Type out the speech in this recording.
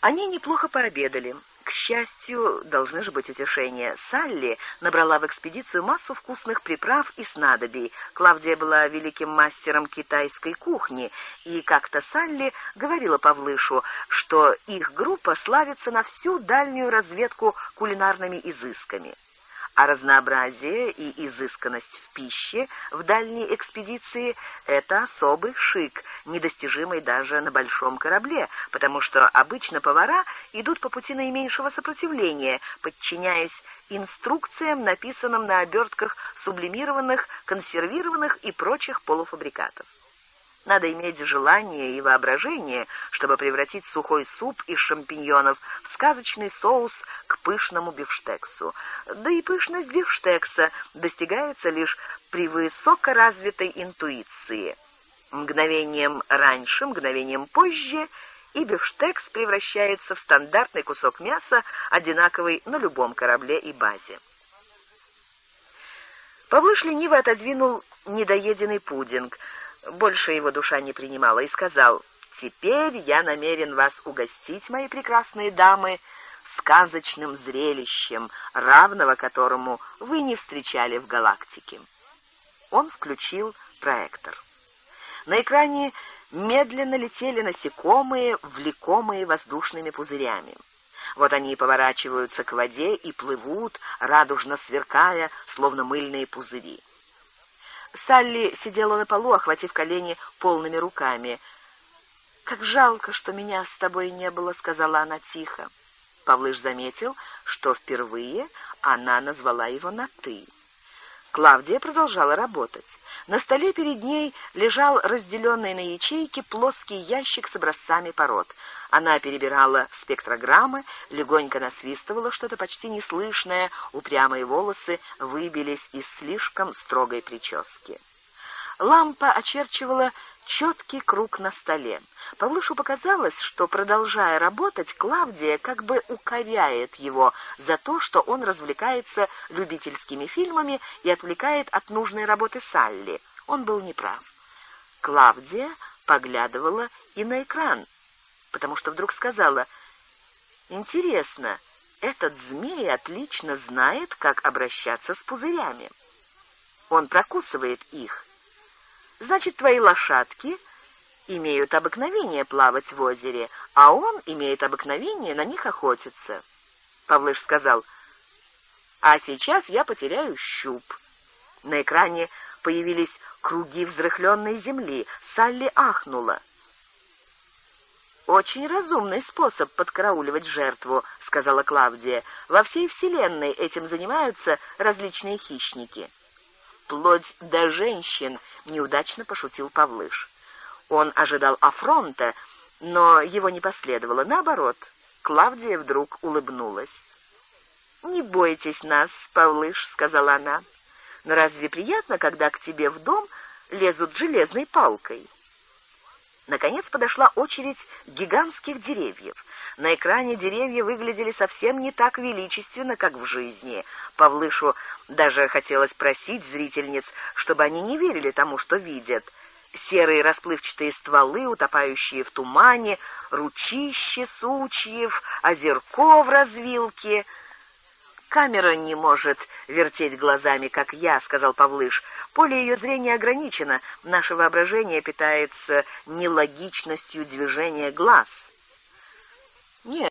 Они неплохо пообедали. К счастью, должны же быть утешения. Салли набрала в экспедицию массу вкусных приправ и снадобий. Клавдия была великим мастером китайской кухни, и как-то Салли говорила Павлышу, что их группа славится на всю дальнюю разведку кулинарными изысками а разнообразие и изысканность в пище в дальней экспедиции – это особый шик, недостижимый даже на большом корабле, потому что обычно повара идут по пути наименьшего сопротивления, подчиняясь инструкциям, написанным на обертках сублимированных, консервированных и прочих полуфабрикатов. Надо иметь желание и воображение, чтобы превратить сухой суп из шампиньонов в сказочный соус к пышному бифштексу. Да и пышность бифштекса достигается лишь при высокоразвитой интуиции. Мгновением раньше, мгновением позже, и бифштекс превращается в стандартный кусок мяса, одинаковый на любом корабле и базе. Павлыш лениво отодвинул недоеденный пудинг, больше его душа не принимала, и сказал, «Теперь я намерен вас угостить, мои прекрасные дамы, сказочным зрелищем, равного которому вы не встречали в галактике. Он включил проектор. На экране медленно летели насекомые, влекомые воздушными пузырями. Вот они поворачиваются к воде и плывут, радужно сверкая, словно мыльные пузыри. Салли сидела на полу, охватив колени полными руками. «Как жалко, что меня с тобой не было», — сказала она тихо. Павлыш заметил, что впервые она назвала его на «ты». Клавдия продолжала работать. На столе перед ней лежал разделенный на ячейки плоский ящик с образцами пород. Она перебирала спектрограммы, легонько насвистывала что-то почти неслышное, упрямые волосы выбились из слишком строгой прически. Лампа очерчивала четкий круг на столе. Павлышу показалось, что, продолжая работать, Клавдия как бы укоряет его за то, что он развлекается любительскими фильмами и отвлекает от нужной работы Салли. Он был неправ. Клавдия поглядывала и на экран, потому что вдруг сказала, «Интересно, этот змей отлично знает, как обращаться с пузырями. Он прокусывает их. Значит, твои лошадки имеют обыкновение плавать в озере, а он имеет обыкновение на них охотиться. Павлыш сказал, а сейчас я потеряю щуп. На экране появились круги взрыхленной земли. Салли ахнула. «Очень разумный способ подкарауливать жертву», — сказала Клавдия. «Во всей вселенной этим занимаются различные хищники». «Вплоть до женщин», — неудачно пошутил Павлыш. Он ожидал афронта, но его не последовало. Наоборот, Клавдия вдруг улыбнулась. «Не бойтесь нас, Павлыш», — сказала она. «Но разве приятно, когда к тебе в дом лезут железной палкой?» Наконец подошла очередь гигантских деревьев. На экране деревья выглядели совсем не так величественно, как в жизни. Павлышу даже хотелось просить зрительниц, чтобы они не верили тому, что видят — серые расплывчатые стволы, утопающие в тумане, ручище сучьев, озерко в развилке. «Камера не может вертеть глазами, как я», — сказал Павлыш. «Поле ее зрения ограничено. Наше воображение питается нелогичностью движения глаз». «Нет,